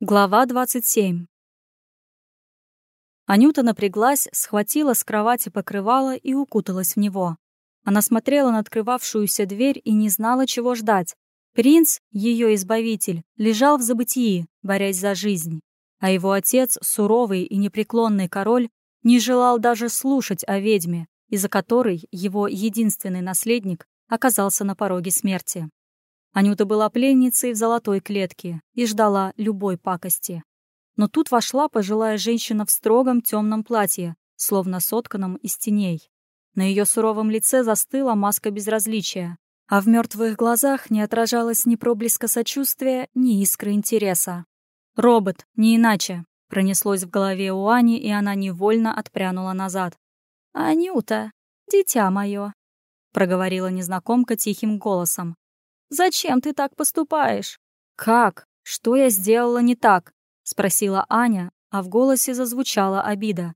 Глава 27. Анюта напряглась, схватила с кровати покрывало и укуталась в него. Она смотрела на открывавшуюся дверь и не знала, чего ждать. Принц, ее избавитель, лежал в забытии, борясь за жизнь. А его отец, суровый и непреклонный король, не желал даже слушать о ведьме, из-за которой его единственный наследник оказался на пороге смерти. Анюта была пленницей в золотой клетке и ждала любой пакости. Но тут вошла пожилая женщина в строгом темном платье, словно сотканном из теней. На ее суровом лице застыла маска безразличия, а в мертвых глазах не отражалось ни проблеска сочувствия, ни искры интереса. «Робот, не иначе!» — пронеслось в голове у Ани, и она невольно отпрянула назад. «Анюта, дитя мое!» — проговорила незнакомка тихим голосом. Зачем ты так поступаешь?» «Как? Что я сделала не так?» — спросила Аня, а в голосе зазвучала обида.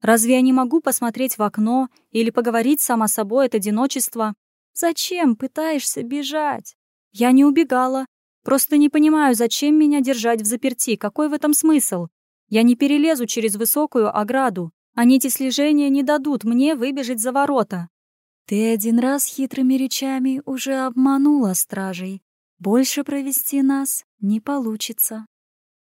«Разве я не могу посмотреть в окно или поговорить сама собой от одиночества? Зачем пытаешься бежать? Я не убегала. Просто не понимаю, зачем меня держать в заперти, какой в этом смысл? Я не перелезу через высокую ограду, а нити слежения не дадут мне выбежать за ворота. Ты один раз хитрыми речами уже обманула стражей. Больше провести нас не получится.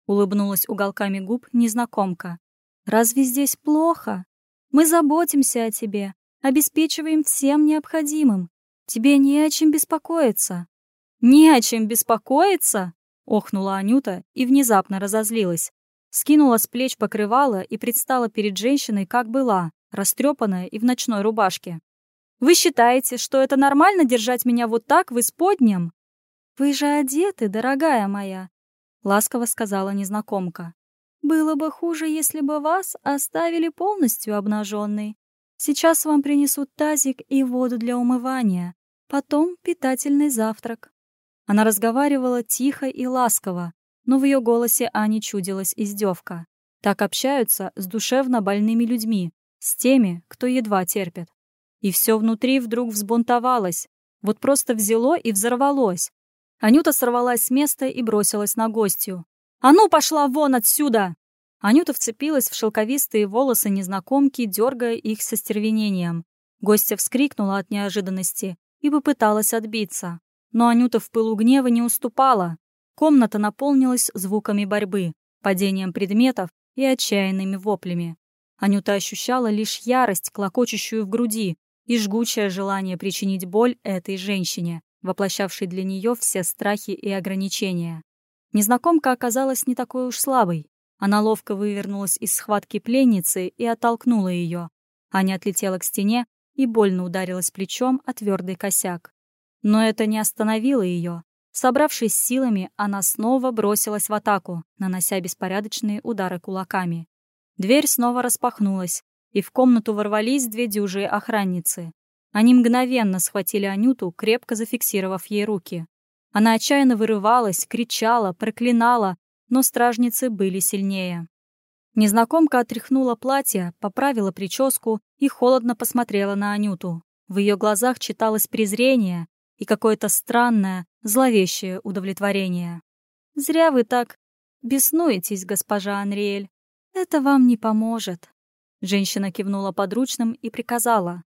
Улыбнулась уголками губ незнакомка. Разве здесь плохо? Мы заботимся о тебе, обеспечиваем всем необходимым. Тебе не о чем беспокоиться. Не о чем беспокоиться? Охнула Анюта и внезапно разозлилась. Скинула с плеч покрывало и предстала перед женщиной, как была, растрепанная и в ночной рубашке. Вы считаете, что это нормально держать меня вот так в исподнем? Вы же одеты, дорогая моя, ласково сказала незнакомка. Было бы хуже, если бы вас оставили полностью обнаженной. Сейчас вам принесут тазик и воду для умывания, потом питательный завтрак. Она разговаривала тихо и ласково, но в ее голосе Ане чудилась издевка. Так общаются с душевно больными людьми, с теми, кто едва терпит. И все внутри вдруг взбунтовалось. Вот просто взяло и взорвалось. Анюта сорвалась с места и бросилась на гостью. «А ну, пошла вон отсюда!» Анюта вцепилась в шелковистые волосы незнакомки, дергая их со стервенением. Гостья вскрикнула от неожиданности и попыталась отбиться. Но Анюта в пылу гнева не уступала. Комната наполнилась звуками борьбы, падением предметов и отчаянными воплями. Анюта ощущала лишь ярость, клокочущую в груди, и жгучее желание причинить боль этой женщине, воплощавшей для нее все страхи и ограничения. Незнакомка оказалась не такой уж слабой. Она ловко вывернулась из схватки пленницы и оттолкнула ее. Аня отлетела к стене и больно ударилась плечом о твердый косяк. Но это не остановило ее. Собравшись силами, она снова бросилась в атаку, нанося беспорядочные удары кулаками. Дверь снова распахнулась, и в комнату ворвались две дюжие охранницы. Они мгновенно схватили Анюту, крепко зафиксировав ей руки. Она отчаянно вырывалась, кричала, проклинала, но стражницы были сильнее. Незнакомка отряхнула платье, поправила прическу и холодно посмотрела на Анюту. В ее глазах читалось презрение и какое-то странное, зловещее удовлетворение. «Зря вы так беснуетесь, госпожа Анриэль. Это вам не поможет. Женщина кивнула подручным и приказала.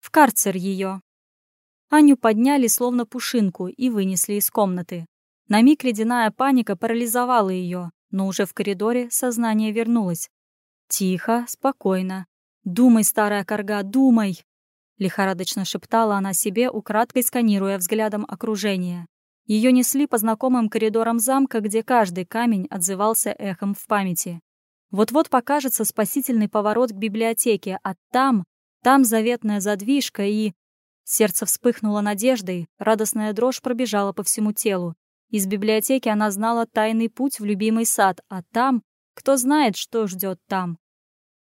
«В карцер ее!» Аню подняли словно пушинку и вынесли из комнаты. На миг ледяная паника парализовала ее, но уже в коридоре сознание вернулось. «Тихо, спокойно. Думай, старая корга, думай!» Лихорадочно шептала она себе, украдкой сканируя взглядом окружение. Ее несли по знакомым коридорам замка, где каждый камень отзывался эхом в памяти. Вот-вот покажется спасительный поворот к библиотеке, а там, там заветная задвижка и... Сердце вспыхнуло надеждой, радостная дрожь пробежала по всему телу. Из библиотеки она знала тайный путь в любимый сад, а там, кто знает, что ждет там.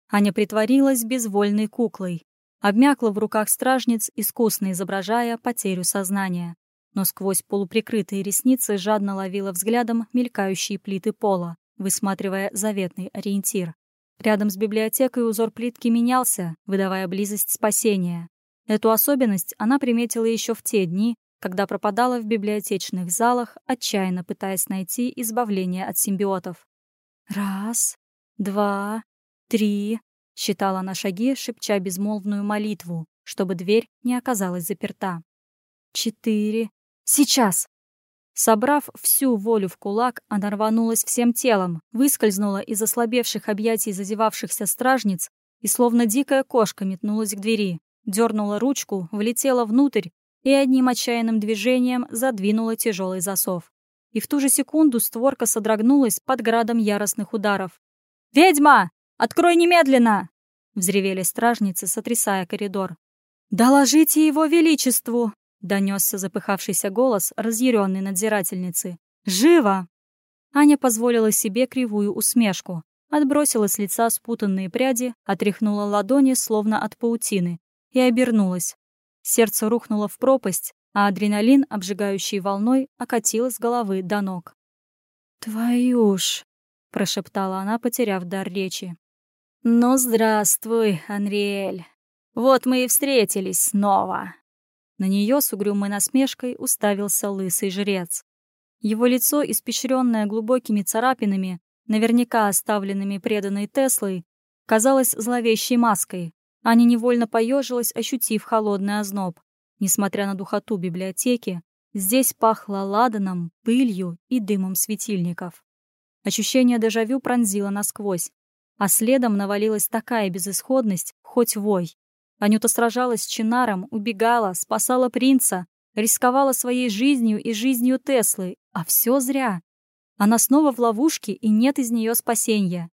Аня притворилась безвольной куклой, обмякла в руках стражниц, искусно изображая потерю сознания. Но сквозь полуприкрытые ресницы жадно ловила взглядом мелькающие плиты пола высматривая заветный ориентир. Рядом с библиотекой узор плитки менялся, выдавая близость спасения. Эту особенность она приметила еще в те дни, когда пропадала в библиотечных залах, отчаянно пытаясь найти избавление от симбиотов. «Раз, два, три», — считала на шаги, шепча безмолвную молитву, чтобы дверь не оказалась заперта. «Четыре. Сейчас!» Собрав всю волю в кулак, она рванулась всем телом, выскользнула из ослабевших объятий зазевавшихся стражниц и словно дикая кошка метнулась к двери, дернула ручку, влетела внутрь и одним отчаянным движением задвинула тяжелый засов. И в ту же секунду створка содрогнулась под градом яростных ударов. «Ведьма! Открой немедленно!» — взревели стражницы, сотрясая коридор. «Доложите его величеству!» Донесся запыхавшийся голос разъяренной надзирательницы. «Живо!» Аня позволила себе кривую усмешку, отбросила с лица спутанные пряди, отряхнула ладони, словно от паутины, и обернулась. Сердце рухнуло в пропасть, а адреналин, обжигающий волной, окатил с головы до ног. «Твою ж!» — прошептала она, потеряв дар речи. «Ну, здравствуй, Анриэль. Вот мы и встретились снова». На нее с угрюмой насмешкой уставился лысый жрец. Его лицо, испещренное глубокими царапинами, наверняка оставленными преданной Теслой, казалось зловещей маской. Аня невольно поежилась, ощутив холодный озноб. Несмотря на духоту библиотеки, здесь пахло ладаном, пылью и дымом светильников. Ощущение дежавю пронзило насквозь, а следом навалилась такая безысходность, хоть вой. Анюта сражалась с Чинаром, убегала, спасала принца, рисковала своей жизнью и жизнью Теслы, а все зря. Она снова в ловушке, и нет из нее спасения.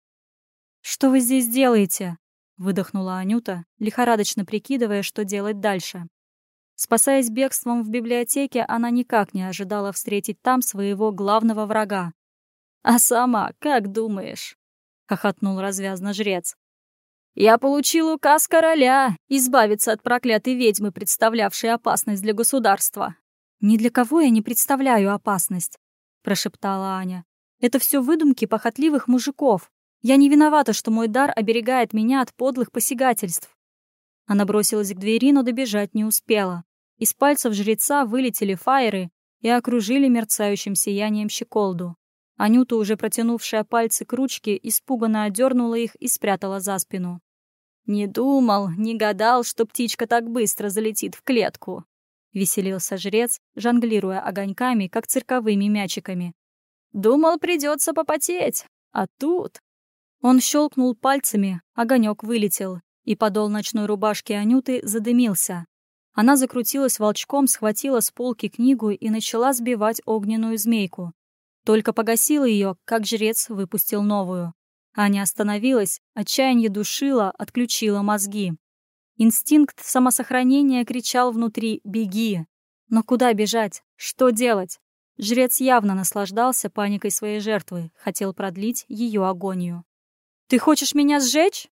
«Что вы здесь делаете?» — выдохнула Анюта, лихорадочно прикидывая, что делать дальше. Спасаясь бегством в библиотеке, она никак не ожидала встретить там своего главного врага. «А сама, как думаешь?» — хохотнул развязно жрец. Я получил указ короля избавиться от проклятой ведьмы, представлявшей опасность для государства. «Ни для кого я не представляю опасность», — прошептала Аня. «Это все выдумки похотливых мужиков. Я не виновата, что мой дар оберегает меня от подлых посягательств». Она бросилась к двери, но добежать не успела. Из пальцев жреца вылетели фаеры и окружили мерцающим сиянием щеколду. Анюта, уже протянувшая пальцы к ручке, испуганно одернула их и спрятала за спину. «Не думал, не гадал, что птичка так быстро залетит в клетку», — веселился жрец, жонглируя огоньками, как цирковыми мячиками. «Думал, придется попотеть, а тут...» Он щелкнул пальцами, огонек вылетел, и подол ночной рубашки Анюты задымился. Она закрутилась волчком, схватила с полки книгу и начала сбивать огненную змейку. Только погасил ее, как жрец выпустил новую. Аня остановилась, отчаяние душило, отключило мозги. Инстинкт самосохранения кричал внутри «беги». Но куда бежать? Что делать? Жрец явно наслаждался паникой своей жертвы, хотел продлить ее агонию. «Ты хочешь меня сжечь?»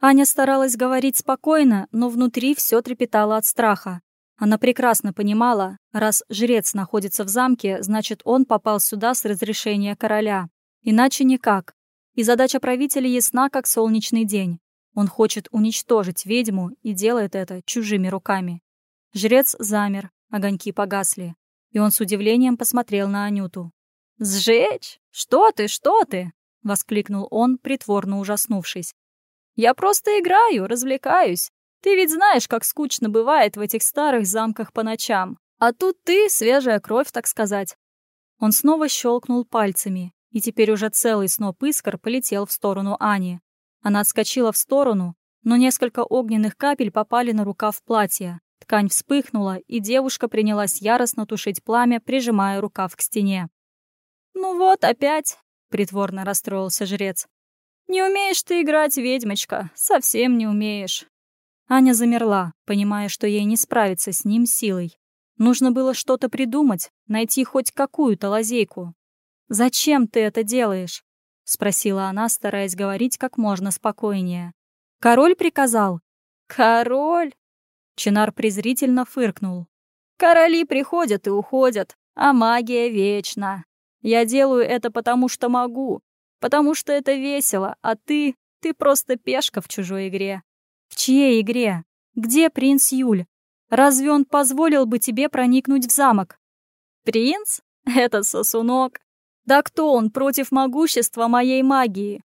Аня старалась говорить спокойно, но внутри все трепетало от страха. Она прекрасно понимала, раз жрец находится в замке, значит, он попал сюда с разрешения короля. Иначе никак. И задача правителя ясна, как солнечный день. Он хочет уничтожить ведьму и делает это чужими руками. Жрец замер, огоньки погасли. И он с удивлением посмотрел на Анюту. «Сжечь? Что ты, что ты?» — воскликнул он, притворно ужаснувшись. «Я просто играю, развлекаюсь. Ты ведь знаешь, как скучно бывает в этих старых замках по ночам. А тут ты, свежая кровь, так сказать». Он снова щелкнул пальцами, и теперь уже целый сноп искр полетел в сторону Ани. Она отскочила в сторону, но несколько огненных капель попали на рукав платья. Ткань вспыхнула, и девушка принялась яростно тушить пламя, прижимая рукав к стене. «Ну вот, опять!» — притворно расстроился жрец. «Не умеешь ты играть, ведьмочка, совсем не умеешь. Аня замерла, понимая, что ей не справиться с ним силой. Нужно было что-то придумать, найти хоть какую-то лазейку. «Зачем ты это делаешь?» — спросила она, стараясь говорить как можно спокойнее. «Король приказал?» «Король?» Чинар презрительно фыркнул. «Короли приходят и уходят, а магия вечна. Я делаю это потому, что могу, потому что это весело, а ты... ты просто пешка в чужой игре. В чьей игре? Где принц Юль? Разве он позволил бы тебе проникнуть в замок? Принц? Это сосунок. Да кто он против могущества моей магии?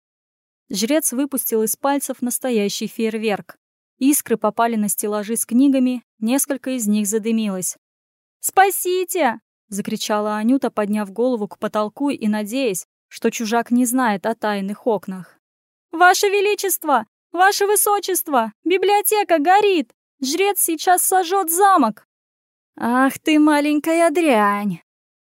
Жрец выпустил из пальцев настоящий фейерверк. Искры попали на стеллажи с книгами, несколько из них задымилось. «Спасите!» — закричала Анюта, подняв голову к потолку и надеясь, что чужак не знает о тайных окнах. «Ваше Величество! Ваше Высочество! Библиотека горит! Жрец сейчас сожжет замок!» «Ах ты, маленькая дрянь!»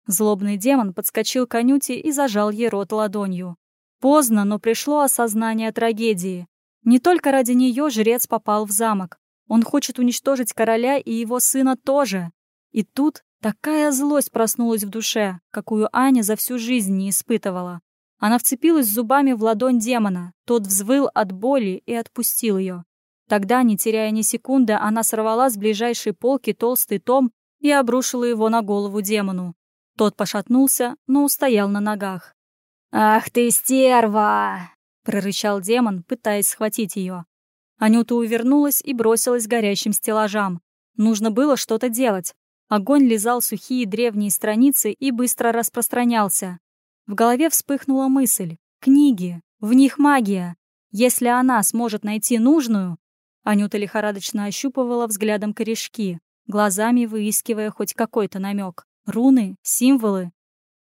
Злобный демон подскочил к Анюте и зажал ей рот ладонью. Поздно, но пришло осознание трагедии. Не только ради нее жрец попал в замок. Он хочет уничтожить короля и его сына тоже. И тут такая злость проснулась в душе, какую Аня за всю жизнь не испытывала. Она вцепилась зубами в ладонь демона, тот взвыл от боли и отпустил ее. Тогда, не теряя ни секунды, она сорвала с ближайшей полки толстый том и обрушила его на голову демону. Тот пошатнулся, но устоял на ногах. «Ах ты, стерва!» — прорычал демон, пытаясь схватить ее. Анюта увернулась и бросилась горящим стеллажам. Нужно было что-то делать. Огонь лизал сухие древние страницы и быстро распространялся. В голове вспыхнула мысль. Книги. В них магия. Если она сможет найти нужную... Анюта лихорадочно ощупывала взглядом корешки, глазами выискивая хоть какой-то намек. Руны, символы.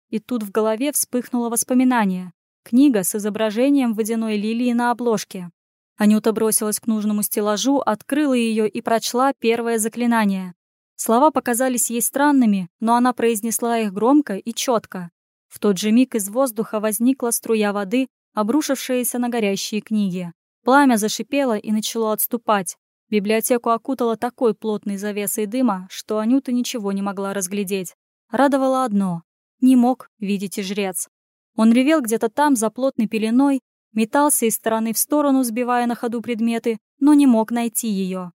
И тут в голове вспыхнуло воспоминание. Книга с изображением водяной лилии на обложке. Анюта бросилась к нужному стеллажу, открыла ее и прочла первое заклинание. Слова показались ей странными, но она произнесла их громко и четко. В тот же миг из воздуха возникла струя воды, обрушившаяся на горящие книги. Пламя зашипело и начало отступать. Библиотеку окутало такой плотной завесой дыма, что Анюта ничего не могла разглядеть. Радовало одно — не мог видеть и жрец. Он ревел где-то там, за плотной пеленой, метался из стороны в сторону, сбивая на ходу предметы, но не мог найти ее.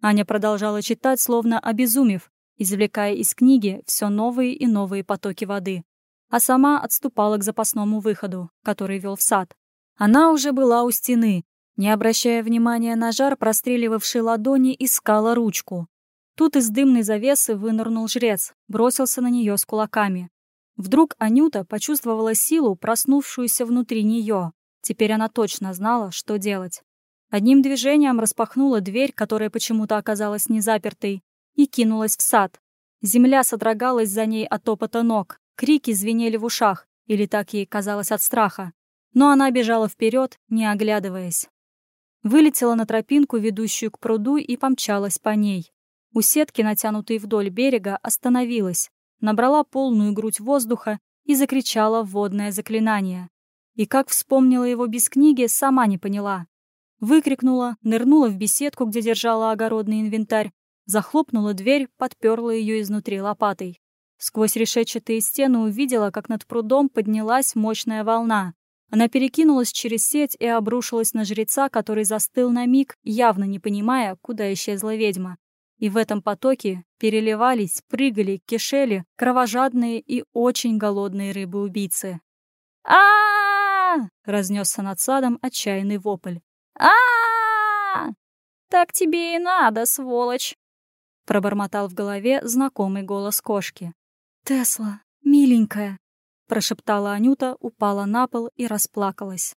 Аня продолжала читать, словно обезумев, извлекая из книги все новые и новые потоки воды. А сама отступала к запасному выходу, который вел в сад. Она уже была у стены, не обращая внимания на жар, простреливавший ладони, искала ручку. Тут из дымной завесы вынырнул жрец, бросился на нее с кулаками. Вдруг Анюта почувствовала силу, проснувшуюся внутри нее. Теперь она точно знала, что делать. Одним движением распахнула дверь, которая почему-то оказалась незапертой, и кинулась в сад. Земля содрогалась за ней от топота ног, крики звенели в ушах, или так ей казалось от страха. Но она бежала вперед, не оглядываясь. Вылетела на тропинку, ведущую к пруду, и помчалась по ней. У сетки, натянутой вдоль берега, остановилась, набрала полную грудь воздуха и закричала водное заклинание. И как вспомнила его без книги, сама не поняла. Выкрикнула, нырнула в беседку, где держала огородный инвентарь, захлопнула дверь, подперла ее изнутри лопатой. Сквозь решетчатые стены увидела, как над прудом поднялась мощная волна. Она перекинулась через сеть и обрушилась на жреца, который застыл на миг, явно не понимая, куда исчезла ведьма. И в этом потоке переливались, прыгали, кишели кровожадные и очень голодные рыбы-убийцы. а разнесся над садом отчаянный вопль. а Так тебе и надо, сволочь!» Пробормотал в голове знакомый голос кошки. «Тесла, миленькая!» Прошептала Анюта, упала на пол и расплакалась.